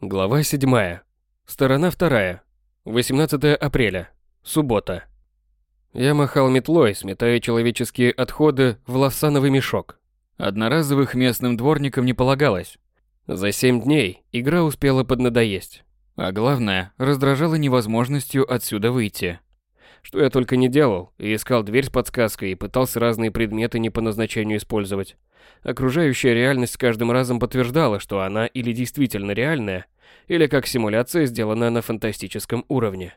Глава 7. Сторона 2. 18 апреля. Суббота. Я махал метлой, сметая человеческие отходы в лавсановый мешок. Одноразовых местным дворникам не полагалось. За семь дней игра успела поднадоесть. А главное, раздражала невозможностью отсюда выйти. Что я только не делал, и искал дверь с подсказкой, и пытался разные предметы не по назначению использовать. Окружающая реальность каждым разом подтверждала, что она или действительно реальная, или как симуляция, сделана на фантастическом уровне.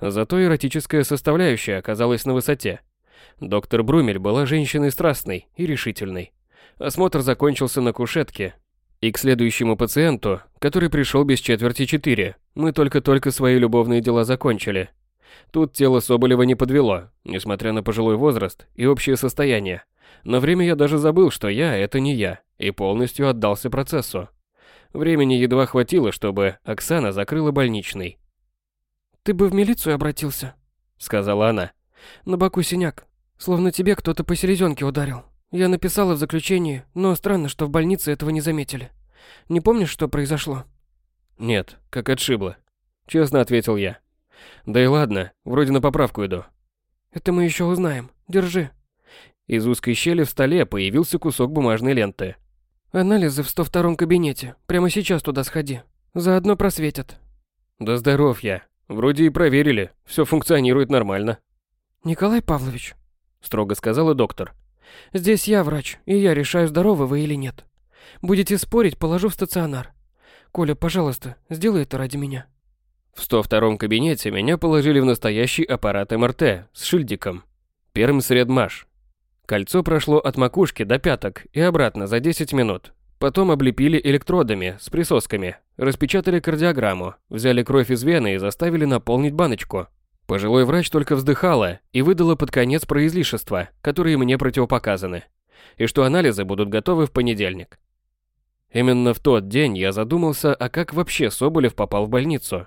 Зато эротическая составляющая оказалась на высоте. Доктор Брумель была женщиной страстной и решительной. Осмотр закончился на кушетке, и к следующему пациенту, который пришел без четверти четыре, мы только-только свои любовные дела закончили. Тут тело Соболева не подвело, несмотря на пожилой возраст и общее состояние. На время я даже забыл, что я – это не я, и полностью отдался процессу. Времени едва хватило, чтобы Оксана закрыла больничный. «Ты бы в милицию обратился», — сказала она. «На боку синяк, словно тебе кто-то по селезенке ударил. Я написала в заключении, но странно, что в больнице этого не заметили. Не помнишь, что произошло?» «Нет, как отшибло», — честно ответил я. «Да и ладно, вроде на поправку иду». «Это мы еще узнаем. Держи». Из узкой щели в столе появился кусок бумажной ленты. «Анализы в 102-м кабинете. Прямо сейчас туда сходи. Заодно просветят». «Да здоров я. Вроде и проверили. Все функционирует нормально». «Николай Павлович», — строго сказала доктор. «Здесь я врач, и я решаю, здоровы вы или нет. Будете спорить, положу в стационар. Коля, пожалуйста, сделай это ради меня». В 102-м кабинете меня положили в настоящий аппарат МРТ с шильдиком. Пермсредмаш. Кольцо прошло от макушки до пяток и обратно за 10 минут. Потом облепили электродами с присосками, распечатали кардиограмму, взяли кровь из вены и заставили наполнить баночку. Пожилой врач только вздыхала и выдала под конец про излишества, которые мне противопоказаны, и что анализы будут готовы в понедельник. Именно в тот день я задумался, а как вообще Соболев попал в больницу.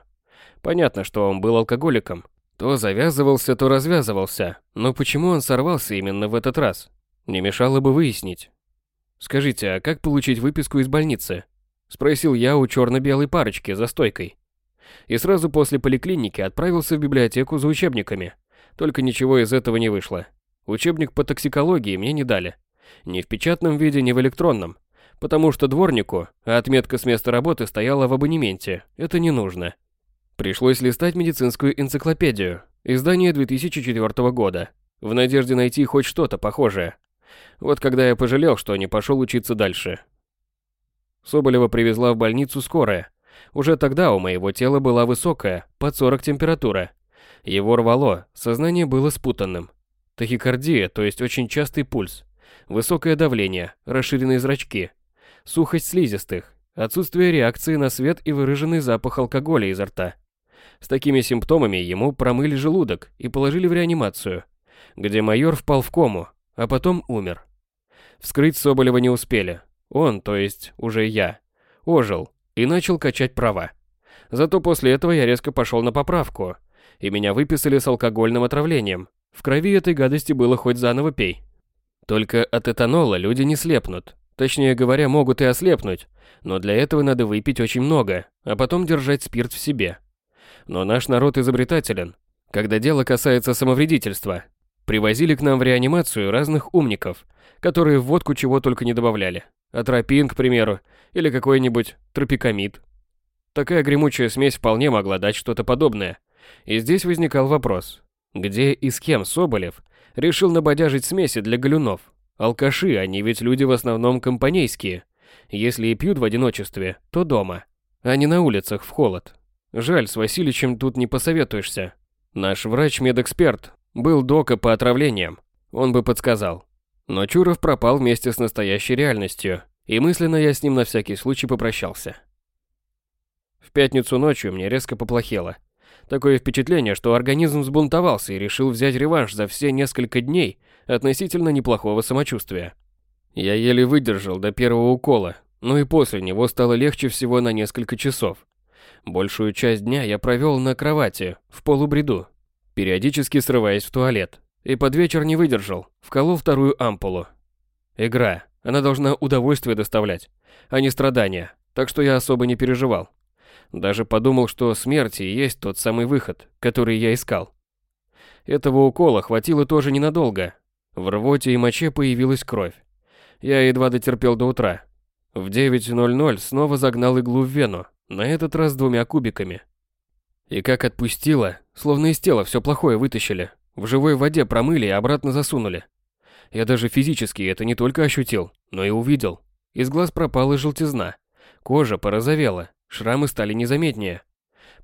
Понятно, что он был алкоголиком, то завязывался, то развязывался. Но почему он сорвался именно в этот раз? Не мешало бы выяснить. «Скажите, а как получить выписку из больницы?» Спросил я у черно-белой парочки за стойкой. И сразу после поликлиники отправился в библиотеку за учебниками. Только ничего из этого не вышло. Учебник по токсикологии мне не дали. Ни в печатном виде, ни в электронном. Потому что дворнику, а отметка с места работы стояла в абонементе, это не нужно. Пришлось листать медицинскую энциклопедию, издание 2004 года, в надежде найти хоть что-то похожее. Вот когда я пожалел, что не пошел учиться дальше. Соболева привезла в больницу скорая. Уже тогда у моего тела была высокая, под 40 температура. Его рвало, сознание было спутанным. Тахикардия, то есть очень частый пульс. Высокое давление, расширенные зрачки. Сухость слизистых, отсутствие реакции на свет и выраженный запах алкоголя изо рта. С такими симптомами ему промыли желудок и положили в реанимацию, где майор впал в кому, а потом умер. Вскрыть Соболева не успели. Он, то есть уже я, ожил и начал качать права. Зато после этого я резко пошел на поправку, и меня выписали с алкогольным отравлением. В крови этой гадости было хоть заново пей. Только от этанола люди не слепнут. Точнее говоря, могут и ослепнуть, но для этого надо выпить очень много, а потом держать спирт в себе. Но наш народ изобретателен. Когда дело касается самовредительства, привозили к нам в реанимацию разных умников, которые в водку чего только не добавляли. Атропин, к примеру, или какой-нибудь тропикамид. Такая гремучая смесь вполне могла дать что-то подобное. И здесь возникал вопрос, где и с кем Соболев решил набодяжить смеси для галюнов? Алкаши, они ведь люди в основном компанейские. Если и пьют в одиночестве, то дома, а не на улицах в холод. Жаль, с Васильичем тут не посоветуешься. Наш врач-медэксперт был дока по отравлениям. Он бы подсказал. Но Чуров пропал вместе с настоящей реальностью, и мысленно я с ним на всякий случай попрощался. В пятницу ночью мне резко поплохело. Такое впечатление, что организм взбунтовался и решил взять реванш за все несколько дней относительно неплохого самочувствия. Я еле выдержал до первого укола, но и после него стало легче всего на несколько часов. Большую часть дня я провел на кровати, в полубреду, периодически срываясь в туалет. И под вечер не выдержал, вколол вторую ампулу. Игра. Она должна удовольствие доставлять, а не страдания. так что я особо не переживал. Даже подумал, что смерти есть тот самый выход, который я искал. Этого укола хватило тоже ненадолго. В рвоте и моче появилась кровь. Я едва дотерпел до утра. В 9.00 снова загнал иглу в вену, на этот раз двумя кубиками. И как отпустило, словно из тела все плохое вытащили. В живой воде промыли и обратно засунули. Я даже физически это не только ощутил, но и увидел. Из глаз пропала желтизна. Кожа порозовела, шрамы стали незаметнее.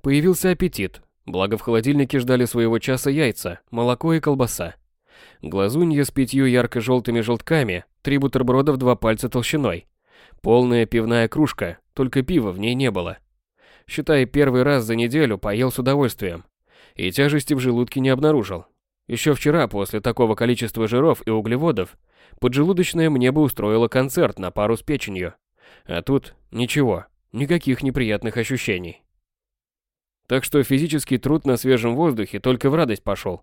Появился аппетит, благо в холодильнике ждали своего часа яйца, молоко и колбаса. Глазунья с пятью ярко-желтыми желтками, три бутерброда в два пальца толщиной. Полная пивная кружка, только пива в ней не было. Считай, первый раз за неделю поел с удовольствием. И тяжести в желудке не обнаружил. Еще вчера, после такого количества жиров и углеводов, поджелудочная мне бы устроила концерт на пару с печенью. А тут ничего, никаких неприятных ощущений. Так что физический труд на свежем воздухе только в радость пошел.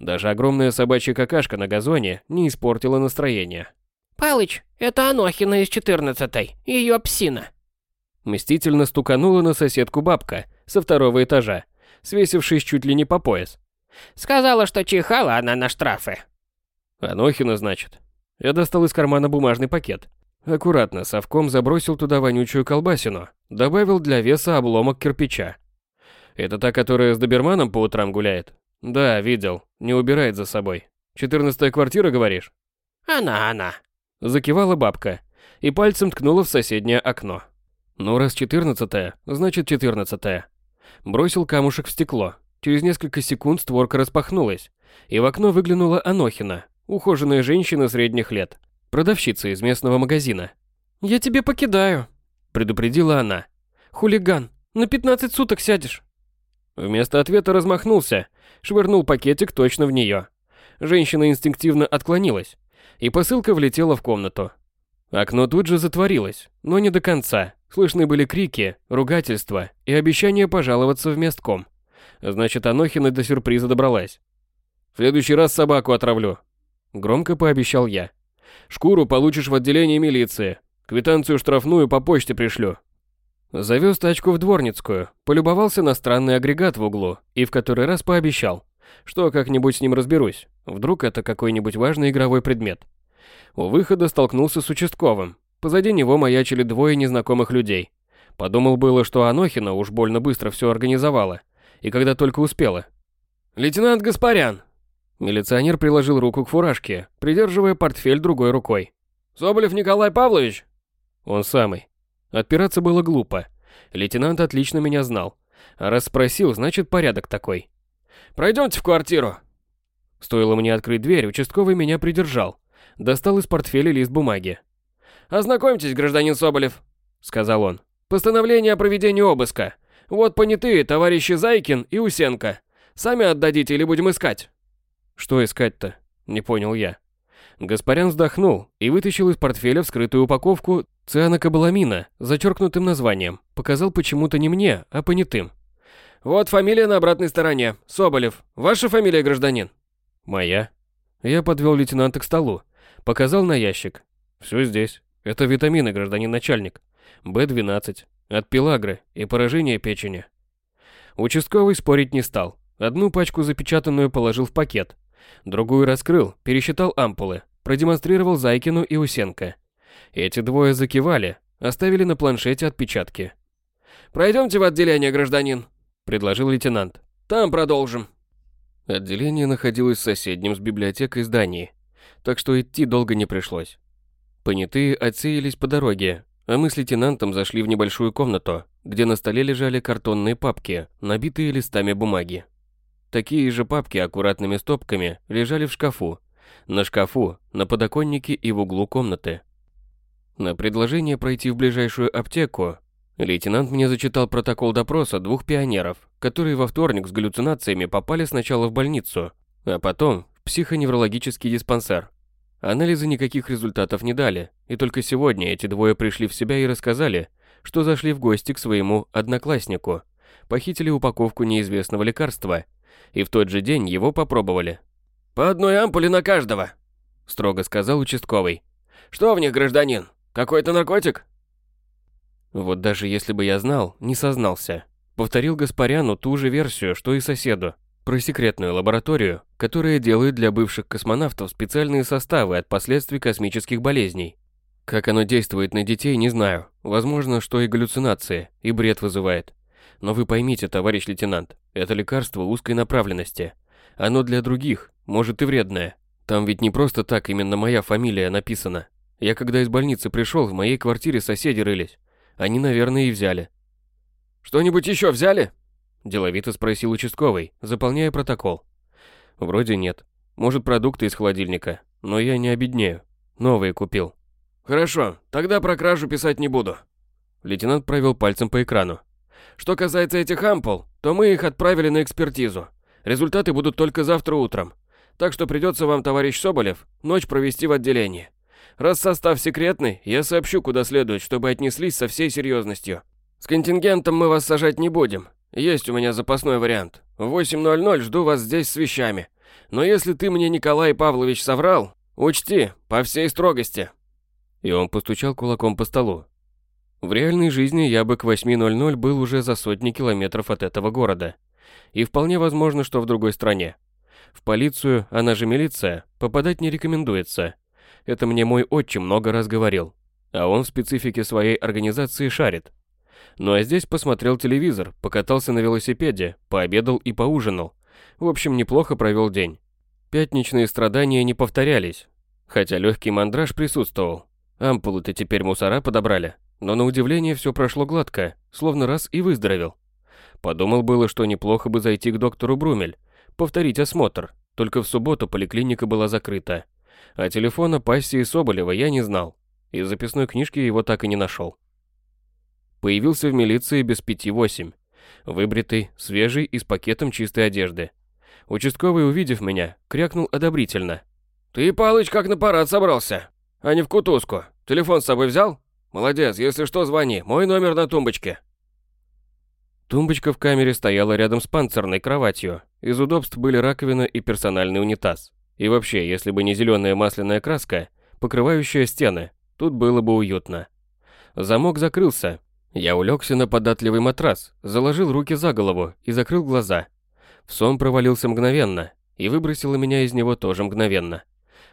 Даже огромная собачья какашка на газоне не испортила настроение. «Палыч, это Анохина из четырнадцатой, ее псина». Мстительно стуканула на соседку бабка со второго этажа, свесившись чуть ли не по пояс. Сказала, что чихала она на штрафы. Анохина, значит. Я достал из кармана бумажный пакет. Аккуратно совком забросил туда вонючую колбасину, добавил для веса обломок кирпича. Это та, которая с доберманом по утрам гуляет? Да, видел. Не убирает за собой. Четырнадцатая квартира, говоришь? Она, она. Закивала бабка и пальцем ткнула в соседнее окно. Ну, раз четырнадцатая, значит четырнадцатая. Бросил камушек в стекло. Через несколько секунд створка распахнулась, и в окно выглянула Анохина, ухоженная женщина средних лет, продавщица из местного магазина. «Я тебе покидаю», – предупредила она. «Хулиган, на 15 суток сядешь». Вместо ответа размахнулся, швырнул пакетик точно в нее. Женщина инстинктивно отклонилась, и посылка влетела в комнату. Окно тут же затворилось, но не до конца. Слышны были крики, ругательства и обещание пожаловаться в местком. Значит, Анохина до сюрприза добралась. В следующий раз собаку отравлю. Громко пообещал я. Шкуру получишь в отделении милиции. Квитанцию штрафную по почте пришлю. Завез тачку в Дворницкую, полюбовался на странный агрегат в углу и в который раз пообещал, что как-нибудь с ним разберусь. Вдруг это какой-нибудь важный игровой предмет. У выхода столкнулся с участковым. Позади него маячили двое незнакомых людей. Подумал было, что Анохина уж больно быстро все организовала и когда только успела. «Лейтенант Гаспарян!» Милиционер приложил руку к фуражке, придерживая портфель другой рукой. «Соболев Николай Павлович?» Он самый. Отпираться было глупо. Лейтенант отлично меня знал. А раз спросил, значит порядок такой. «Пройдемте в квартиру!» Стоило мне открыть дверь, участковый меня придержал. Достал из портфеля лист бумаги. «Ознакомьтесь, гражданин Соболев», — сказал он. «Постановление о проведении обыска. Вот понятые товарищи Зайкин и Усенко. Сами отдадите или будем искать?» «Что искать-то?» – не понял я. Гаспарян вздохнул и вытащил из портфеля вскрытую упаковку цианокобаламина с зачеркнутым названием. Показал почему-то не мне, а понятым. «Вот фамилия на обратной стороне. Соболев. Ваша фамилия, гражданин?» «Моя». Я подвел лейтенанта к столу. Показал на ящик. «Все здесь. Это витамины, гражданин начальник. Б12, от пелагры и поражения печени. Участковый спорить не стал. Одну пачку запечатанную положил в пакет. Другую раскрыл, пересчитал ампулы, продемонстрировал Зайкину и Усенко. Эти двое закивали, оставили на планшете отпечатки. «Пройдемте в отделение, гражданин», – предложил лейтенант. «Там продолжим». Отделение находилось соседним с библиотекой здании, так что идти долго не пришлось. Понятые отсеялись по дороге, а мы с лейтенантом зашли в небольшую комнату, где на столе лежали картонные папки, набитые листами бумаги. Такие же папки аккуратными стопками лежали в шкафу. На шкафу, на подоконнике и в углу комнаты. На предложение пройти в ближайшую аптеку, лейтенант мне зачитал протокол допроса двух пионеров, которые во вторник с галлюцинациями попали сначала в больницу, а потом в психоневрологический диспансер. Анализы никаких результатов не дали, и только сегодня эти двое пришли в себя и рассказали, что зашли в гости к своему однокласснику, похитили упаковку неизвестного лекарства, и в тот же день его попробовали. «По одной ампуле на каждого», – строго сказал участковый. «Что в них, гражданин? Какой-то наркотик?» Вот даже если бы я знал, не сознался. Повторил Гаспаряну ту же версию, что и соседу. Про секретную лабораторию, которая делает для бывших космонавтов специальные составы от последствий космических болезней. Как оно действует на детей, не знаю. Возможно, что и галлюцинации, и бред вызывает. Но вы поймите, товарищ лейтенант, это лекарство узкой направленности. Оно для других, может и вредное. Там ведь не просто так именно моя фамилия написана. Я когда из больницы пришел, в моей квартире соседи рылись. Они, наверное, и взяли. «Что-нибудь еще взяли?» Деловито спросил участковый, заполняя протокол. Вроде нет. Может, продукты из холодильника, но я не обеднею. Новые купил. Хорошо, тогда про кражу писать не буду. Лейтенант провел пальцем по экрану. Что касается этих ампул, то мы их отправили на экспертизу. Результаты будут только завтра утром. Так что придется вам, товарищ Соболев, ночь провести в отделении. Раз состав секретный, я сообщу, куда следует, чтобы отнеслись со всей серьезностью. С контингентом мы вас сажать не будем. Есть у меня запасной вариант. В 8.00 жду вас здесь с вещами. Но если ты мне, Николай Павлович, соврал, учти, по всей строгости. И он постучал кулаком по столу. В реальной жизни я бы к 8.00 был уже за сотни километров от этого города. И вполне возможно, что в другой стране. В полицию, она же милиция, попадать не рекомендуется. Это мне мой отчим много раз говорил. А он в специфике своей организации шарит. Ну а здесь посмотрел телевизор, покатался на велосипеде, пообедал и поужинал. В общем, неплохо провел день. Пятничные страдания не повторялись, хотя легкий мандраж присутствовал. Ампулы-то теперь мусора подобрали, но на удивление все прошло гладко, словно раз и выздоровел. Подумал было, что неплохо бы зайти к доктору Брумель, повторить осмотр, только в субботу поликлиника была закрыта. А телефона пассии Соболева я не знал, из записной книжки его так и не нашел. Появился в милиции без пяти восемь, выбритый, свежий и с пакетом чистой одежды. Участковый, увидев меня, крякнул одобрительно. «Ты, Палыч, как на парад собрался, а не в кутузку. Телефон с собой взял? Молодец, если что, звони. Мой номер на тумбочке. Тумбочка в камере стояла рядом с панцирной кроватью. Из удобств были раковина и персональный унитаз. И вообще, если бы не зеленая масляная краска, покрывающая стены, тут было бы уютно. Замок закрылся. Я улегся на податливый матрас, заложил руки за голову и закрыл глаза. В сон провалился мгновенно, и выбросило меня из него тоже мгновенно.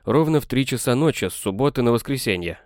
Ровно в три часа ночи с субботы на воскресенье.